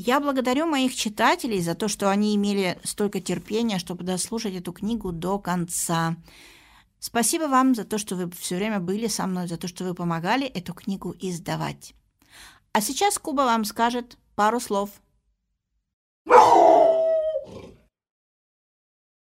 Я благодарю моих читателей за то, что они имели столько терпения, чтобы дослушать эту книгу до конца. Спасибо вам за то, что вы все время были со мной, за то, что вы помогали эту книгу издавать. А сейчас Куба вам скажет пару слов.